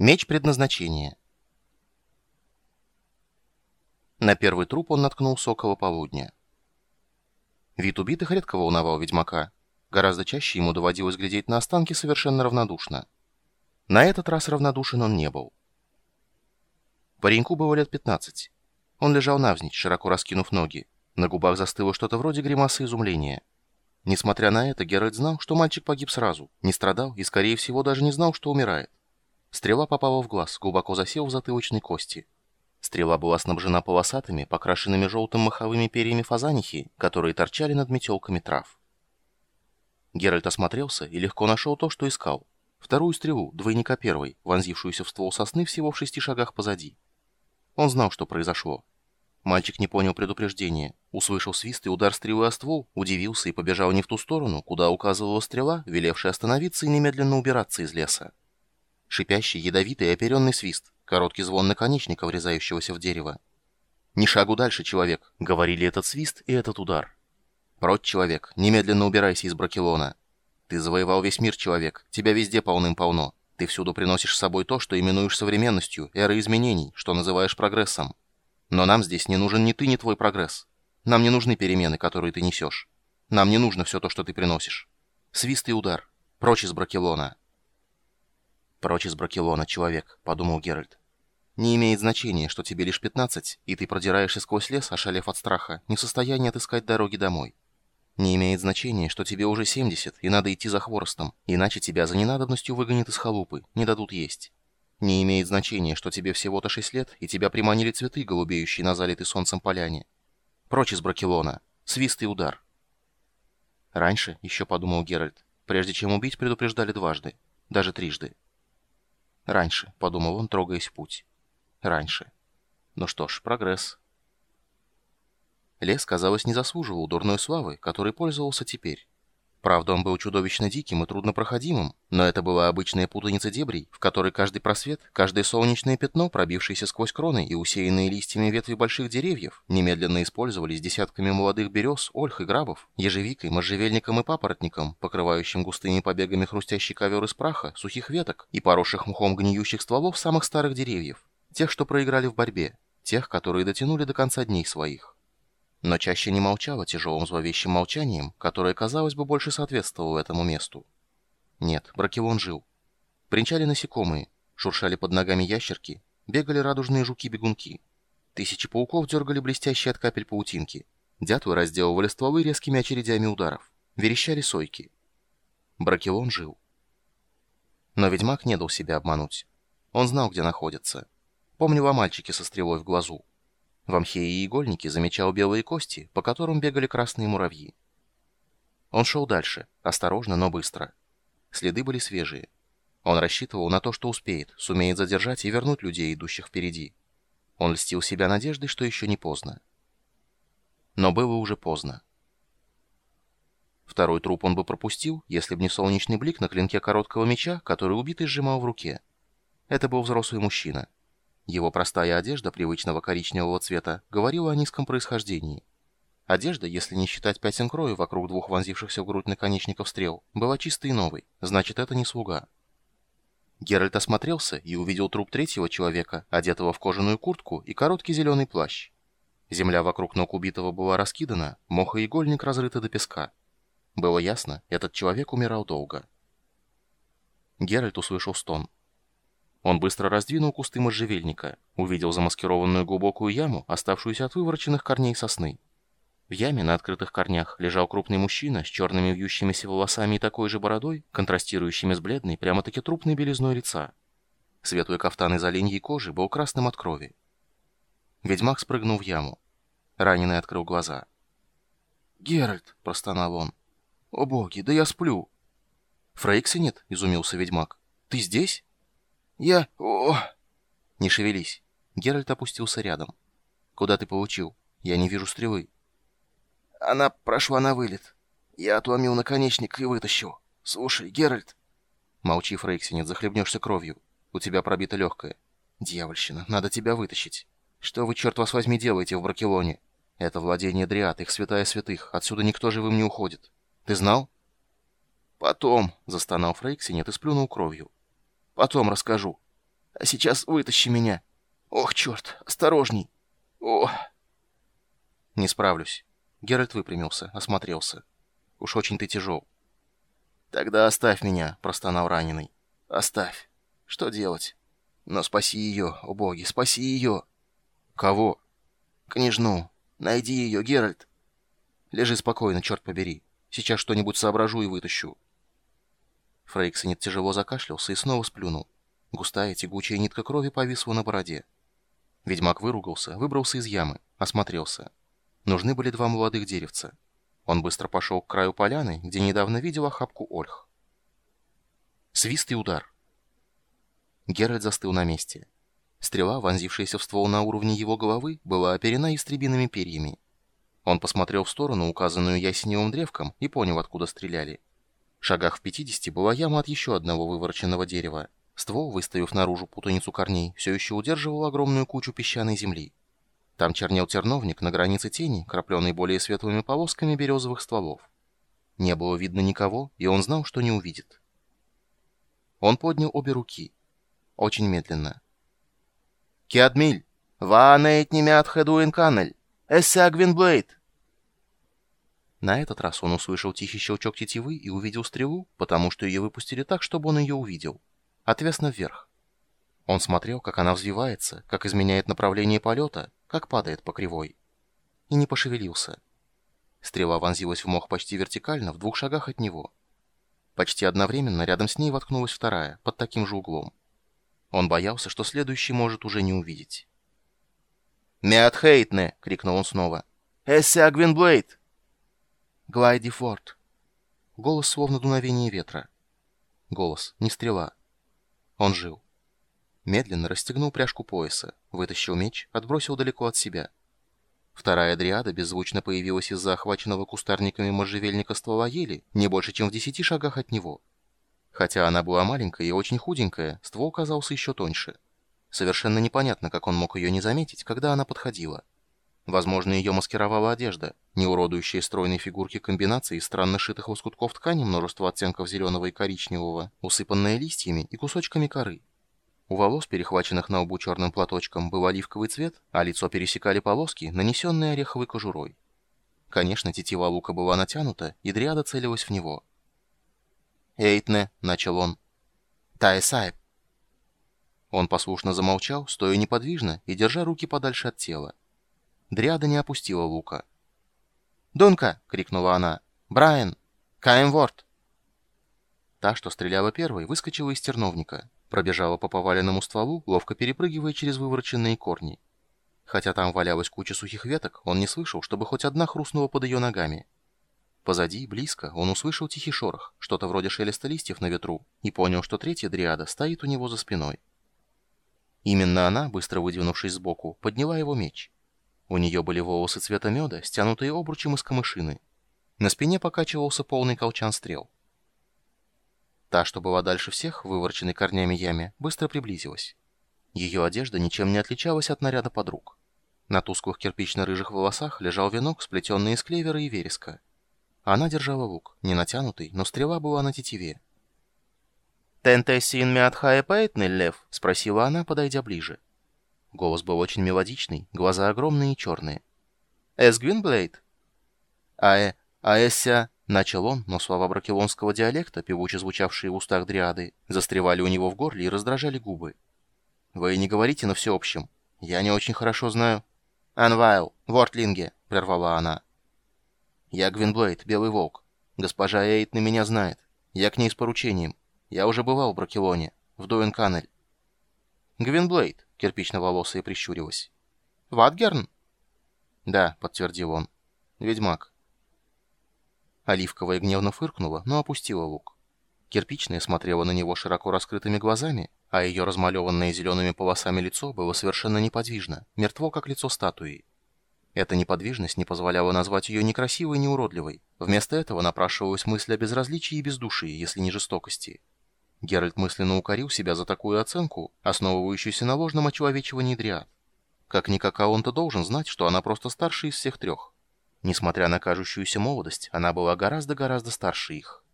Меч предназначения. На первый труп он наткнулся около полудня. Вид убитых редко волновал ведьмака. Гораздо чаще ему доводилось глядеть на останки совершенно равнодушно. На этот раз равнодушен он не был. Пареньку было лет 15. Он лежал навзничь, широко раскинув ноги. На губах застыло что-то вроде гримасы изумления. Несмотря на это, Геральт знал, что мальчик погиб сразу, не страдал и, скорее всего, даже не знал, что умирает. Стрела попала в глаз, глубоко засел в затылочной кости. Стрела была снабжена полосатыми, покрашенными желтым маховыми перьями фазанихи, которые торчали над метелками трав. Геральт осмотрелся и легко нашел то, что искал. Вторую стрелу, двойника первой, вонзившуюся в ствол сосны всего в шести шагах позади. Он знал, что произошло. Мальчик не понял предупреждения, услышал свист и удар стрелы о ствол, удивился и побежал не в ту сторону, куда указывала стрела, велевшая остановиться и немедленно убираться из леса. Шипящий, ядовитый оперенный свист, короткий звон наконечника, врезающегося в дерево. «Ни шагу дальше, человек!» — говорили этот свист и этот удар. «Прочь, человек! Немедленно убирайся из Бракелона! Ты завоевал весь мир, человек! Тебя везде полным-полно! Ты всюду приносишь с собой то, что именуешь современностью, эрой изменений, что называешь прогрессом. Но нам здесь не нужен ни ты, ни твой прогресс. Нам не нужны перемены, которые ты несешь. Нам не нужно все то, что ты приносишь. Свист и удар. Прочь из Бракелона!» «Прочь из Бракелона, человек», — подумал Геральт. «Не имеет значения, что тебе лишь 15, и ты продираешься сквозь лес, ошалев от страха, не в состоянии отыскать дороги домой. Не имеет значения, что тебе уже 70, и надо идти за хворостом, иначе тебя за ненадобностью выгонят из халупы, не дадут есть. Не имеет значения, что тебе всего-то 6 лет, и тебя приманили цветы, голубеющие на залитой солнцем поляне. Прочь из Бракелона. Свист и удар». Раньше, еще подумал Геральт, прежде чем убить, предупреждали дважды, даже трижды. Раньше, подумал он, трогаясь в путь. Раньше. Ну что ж, прогресс. Лес, казалось, не заслуживал дурной славы, которой пользовался теперь. Правда, он был чудовищно диким и труднопроходимым, но это была обычная путаница дебрей, в которой каждый просвет, каждое солнечное пятно, пробившееся сквозь кроны и усеянные листьями ветви больших деревьев, немедленно использовались десятками молодых берез, ольх и грабов, ежевикой, можжевельником и папоротником, покрывающим густыми побегами хрустящий ковер из праха, сухих веток и поросших мхом гниющих стволов самых старых деревьев, тех, что проиграли в борьбе, тех, которые дотянули до конца дней своих но чаще не молчала тяжелым зловещим молчанием, которое, казалось бы, больше соответствовало этому месту. Нет, Бракелон жил. Принчали насекомые, шуршали под ногами ящерки, бегали радужные жуки-бегунки. Тысячи пауков дергали блестящие от капель паутинки. Дятлы разделывали стволы резкими очередями ударов. Верещали сойки. Бракелон жил. Но ведьмак не дал себя обмануть. Он знал, где находится. Помнил о мальчике со стрелой в глазу. В мхе и игольнике замечал белые кости, по которым бегали красные муравьи. Он шел дальше, осторожно, но быстро. Следы были свежие. Он рассчитывал на то, что успеет, сумеет задержать и вернуть людей, идущих впереди. Он льстил себя надеждой, что еще не поздно. Но было уже поздно. Второй труп он бы пропустил, если бы не солнечный блик на клинке короткого меча, который убитый сжимал в руке. Это был взрослый мужчина. Его простая одежда привычного коричневого цвета говорила о низком происхождении. Одежда, если не считать пятен крови вокруг двух вонзившихся в грудь наконечников стрел, была чистой и новой, значит, это не слуга. Геральт осмотрелся и увидел труп третьего человека, одетого в кожаную куртку и короткий зеленый плащ. Земля вокруг ног убитого была раскидана, мох и игольник разрыты до песка. Было ясно, этот человек умирал долго. Геральт услышал стон. Он быстро раздвинул кусты можжевельника, увидел замаскированную глубокую яму, оставшуюся от вывороченных корней сосны. В яме на открытых корнях лежал крупный мужчина с черными вьющимися волосами и такой же бородой, контрастирующими с бледной, прямо-таки трупной белизной лица. Светлый кафтан из оленьей кожи был красным от крови. Ведьмак спрыгнул в яму. Раненый открыл глаза. «Геральт!» — простонал он. «О боги, да я сплю!» «Фрейксенет?» — изумился ведьмак. «Ты здесь?» «Я... О...» «Не шевелись». Геральт опустился рядом. «Куда ты получил? Я не вижу стрелы». «Она прошла на вылет. Я отломил наконечник и вытащил. Слушай, Геральт...» «Молчи, Фрейксинет, захлебнешься кровью. У тебя пробито легкое. Дьявольщина, надо тебя вытащить. Что вы, черт вас возьми, делаете в Бракелоне? Это владение Дриад, их святая святых. Отсюда никто живым не уходит. Ты знал?» «Потом», — застонал Фрейксинет и сплюнул кровью. Потом расскажу. А сейчас вытащи меня. Ох, черт, осторожней. Ох. Не справлюсь. Геральт выпрямился, осмотрелся. Уж очень ты тяжел. Тогда оставь меня, простонал раненый. Оставь. Что делать? Но спаси ее, о боги, спаси ее. Кого? Княжну. Найди ее, Геральт. Лежи спокойно, черт побери. Сейчас что-нибудь соображу и вытащу. Фрейксонет тяжело закашлялся и снова сплюнул. Густая тягучая нитка крови повисла на бороде. Ведьмак выругался, выбрался из ямы, осмотрелся. Нужны были два молодых деревца. Он быстро пошел к краю поляны, где недавно видел охапку ольх. Свист и удар. Геральт застыл на месте. Стрела, вонзившаяся в ствол на уровне его головы, была оперена истребиными перьями. Он посмотрел в сторону, указанную ясеневым древком, и понял, откуда стреляли. В шагах в 50 была яма от еще одного вывороченного дерева. Ствол, выставив наружу путаницу корней, все еще удерживал огромную кучу песчаной земли. Там чернел терновник на границе тени, крапленный более светлыми полосками березовых стволов. Не было видно никого, и он знал, что не увидит. Он поднял обе руки. Очень медленно. «Киадмиль! Ваанейт немят хедуин канель! Эссе Гвинблейд!» На этот раз он услышал тихий щелчок тетивы и увидел стрелу, потому что ее выпустили так, чтобы он ее увидел. Отвесно вверх. Он смотрел, как она взвивается, как изменяет направление полета, как падает по кривой. И не пошевелился. Стрела вонзилась в мох почти вертикально, в двух шагах от него. Почти одновременно рядом с ней воткнулась вторая, под таким же углом. Он боялся, что следующий может уже не увидеть. «Меатхейтне!» — крикнул он снова. «Эссе Агвинблейд!» «Глайди Форд!» Голос словно дуновение ветра. Голос, не стрела. Он жил. Медленно расстегнул пряжку пояса, вытащил меч, отбросил далеко от себя. Вторая дриада беззвучно появилась из-за охваченного кустарниками можжевельника ствола ели, не больше, чем в десяти шагах от него. Хотя она была маленькая и очень худенькая, ствол казался еще тоньше. Совершенно непонятно, как он мог ее не заметить, когда она подходила. Возможно, ее маскировала одежда, не уродующая стройной фигурки комбинации из странно шитых лоскутков ткани множество оттенков зеленого и коричневого, усыпанная листьями и кусочками коры. У волос, перехваченных на лбу черным платочком, был оливковый цвет, а лицо пересекали полоски, нанесенные ореховой кожурой. Конечно, тетива лука была натянута, и дриада целилась в него. «Эйтне», — начал он. «Таэсайб». Он послушно замолчал, стоя неподвижно и держа руки подальше от тела. Дриада не опустила лука. «Дунка!» — крикнула она. «Брайан! Каемворд!» Та, что стреляла первой, выскочила из терновника, пробежала по поваленному стволу, ловко перепрыгивая через вывороченные корни. Хотя там валялась куча сухих веток, он не слышал, чтобы хоть одна хрустнула под ее ногами. Позади, близко, он услышал тихий шорох, что-то вроде шелеста листьев на ветру, и понял, что третья дриада стоит у него за спиной. Именно она, быстро выдвинувшись сбоку, подняла его меч. У нее были волосы цвета меда, стянутые обручем из камышины. На спине покачивался полный колчан стрел. Та, что была дальше всех, выворченной корнями яме, быстро приблизилась. Ее одежда ничем не отличалась от наряда подруг. На тусклых кирпично-рыжих волосах лежал венок, сплетенный из клевера и вереска. Она держала лук, не натянутый, но стрела была на тетиве. «Тентессин миатхая пейтный, лев?» — спросила она, подойдя ближе. Голос был очень мелодичный, глаза огромные и черные. «Эс Гвинблейд?» «Аэ, аэся...» — начал он, но слова бракелонского диалекта, певуче звучавшие в устах дриады, застревали у него в горле и раздражали губы. «Вы не говорите на всеобщем. Я не очень хорошо знаю...» «Анвайл, Вортлинге», — прервала она. «Я Гвинблейд, Белый Волк. Госпожа Эйт на меня знает. Я к ней с поручением. Я уже бывал в Бракелоне, в Дуэнканель». «Гвинблейд», — кирпично-волосая прищурилась. «Ватгерн?» «Да», — подтвердил он. «Ведьмак». Оливковая гневно фыркнула, но опустила лук. Кирпичная смотрела на него широко раскрытыми глазами, а ее размалеванное зелеными полосами лицо было совершенно неподвижно, мертво, как лицо статуи. Эта неподвижность не позволяла назвать ее ни красивой, ни уродливой. Вместо этого напрашивалась мысль о безразличии и бездушии, если не жестокости. Геральт мысленно укорил себя за такую оценку, основывающуюся на ложном очеловечивании дриад. Как-никак, а он-то должен знать, что она просто старше из всех трех. Несмотря на кажущуюся молодость, она была гораздо-гораздо старше их.